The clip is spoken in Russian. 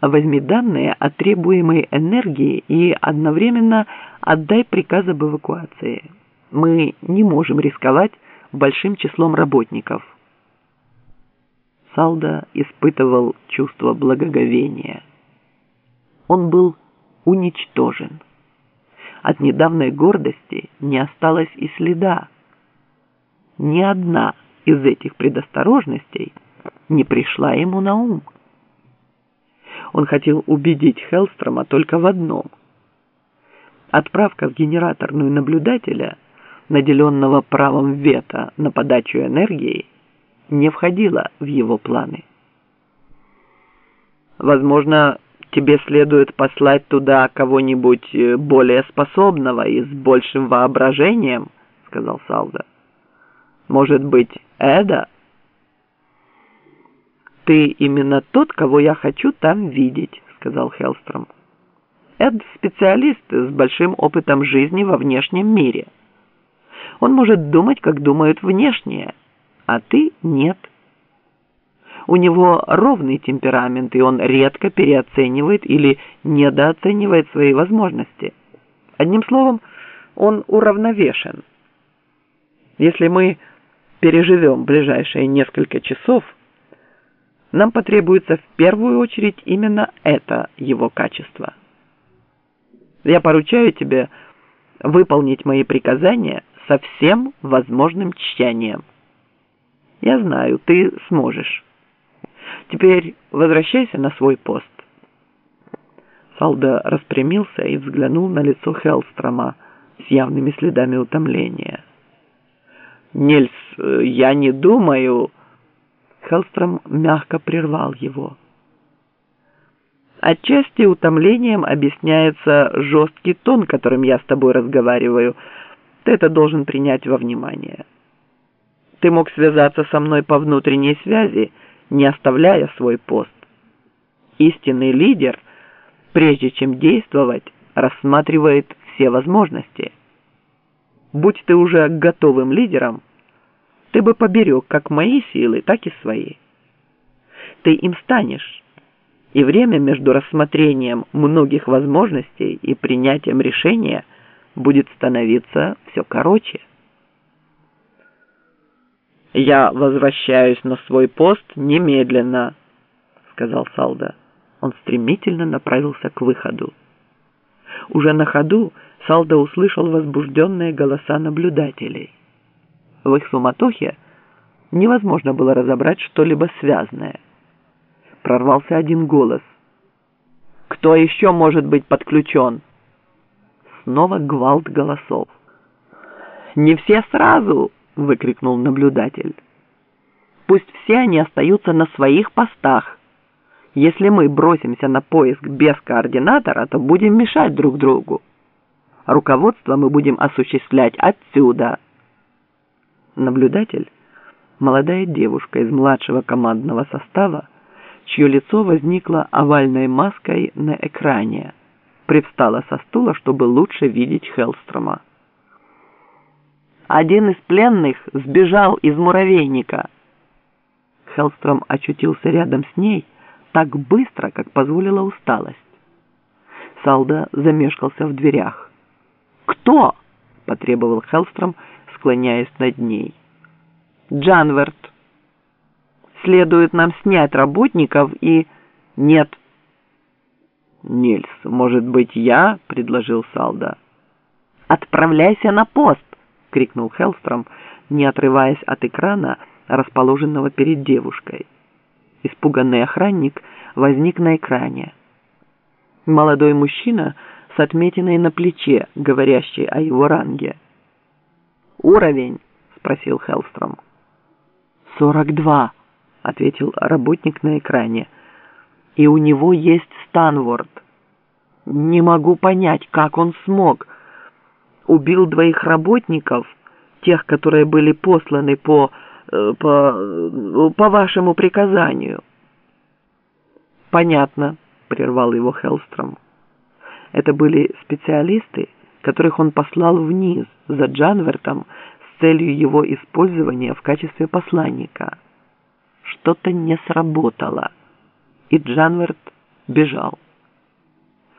возьми данные о требуемой энергии и одновременно отдай приказ об эвакуации. Мы не можем рисковать большим числом работников. Салда испытывал чувство благоговения. Он был уничтожен. От недавней гордости не осталось и следа. Ни одна из этих предосторожностей не пришла ему на ум. Он хотел убедить Хеллстрома только в одном. Отправка в генераторную наблюдателя, наделенного правом вето на подачу энергии, не входила в его планы. Возможно, тебе следует послать туда кого-нибудь э, более способного и с большим воображением, сказал Салда. Может быть, Эда? «Ты именно тот, кого я хочу там видеть», — сказал Хеллстром. «Эд — специалист с большим опытом жизни во внешнем мире. Он может думать, как думают внешние, а ты — нет». У него ровный темперамент, и он редко переоценивает или недооценивает свои возможности. Одним словом, он уравновешен. Если мы переживем ближайшие несколько часов, нам потребуется в первую очередь именно это его качество. Я поручаю тебе выполнить мои приказания со всем возможным тщанием. Я знаю, ты сможешь. Теперь возвращайся на свой пост. Салда распрямился и взглянул на лицо Хеллстрома с явными следами утомления. «Нильс, я не думаю...» Хеллстром мягко прервал его. Отчасти утомлением объясняется жесткий тон, которым я с тобой разговариваю. Ты это должен принять во внимание. Ты мог связаться со мной по внутренней связи, не оставляя свой пост. Истинный лидер, прежде чем действовать, рассматривает все возможности. Будь ты уже готовым лидером, ты бы поберег как мои силы, так и свои. Ты им станешь, и время между рассмотрением многих возможностей и принятием решения будет становиться все короче. «Я возвращаюсь на свой пост немедленно», — сказал Салда. Он стремительно направился к выходу. Уже на ходу Салда услышал возбужденные голоса наблюдателей. В их суматохе невозможно было разобрать что-либо связанное. Прорвался один голос. «Кто еще может быть подключен?» Снова гвалт голосов. «Не все сразу!» — выкрикнул наблюдатель. «Пусть все они остаются на своих постах. Если мы бросимся на поиск без координатора, то будем мешать друг другу. Руководство мы будем осуществлять отсюда» наблюдатель, молодая девушка из младшего командного состава, чье лицо возникло овальной маской на экране, привстала со стула, чтобы лучше видеть Хеллстрома. «Один из пленных сбежал из муравейника». Хеллстром очутился рядом с ней так быстро, как позволила усталость. Салда замешкался в дверях. «Кто?» – потребовал Хеллстром, склоняясь над ней. «Джанверт, следует нам снять работников и...» «Нет». «Нильс, может быть, я?» — предложил Салда. «Отправляйся на пост!» — крикнул Хеллстром, не отрываясь от экрана, расположенного перед девушкой. Испуганный охранник возник на экране. Молодой мужчина с отметиной на плече, говорящий о его ранге. «Уровень?» — спросил Хеллстром. «Сорок два», — ответил работник на экране. «И у него есть Станворд. Не могу понять, как он смог. Убил двоих работников, тех, которые были посланы по... Э, по... Э, по вашему приказанию». «Понятно», — прервал его Хеллстром. «Это были специалисты, которых он послал вниз за Джанвертом с целью его использования в качестве посланника. Что-то не сработало, и Джанверт бежал.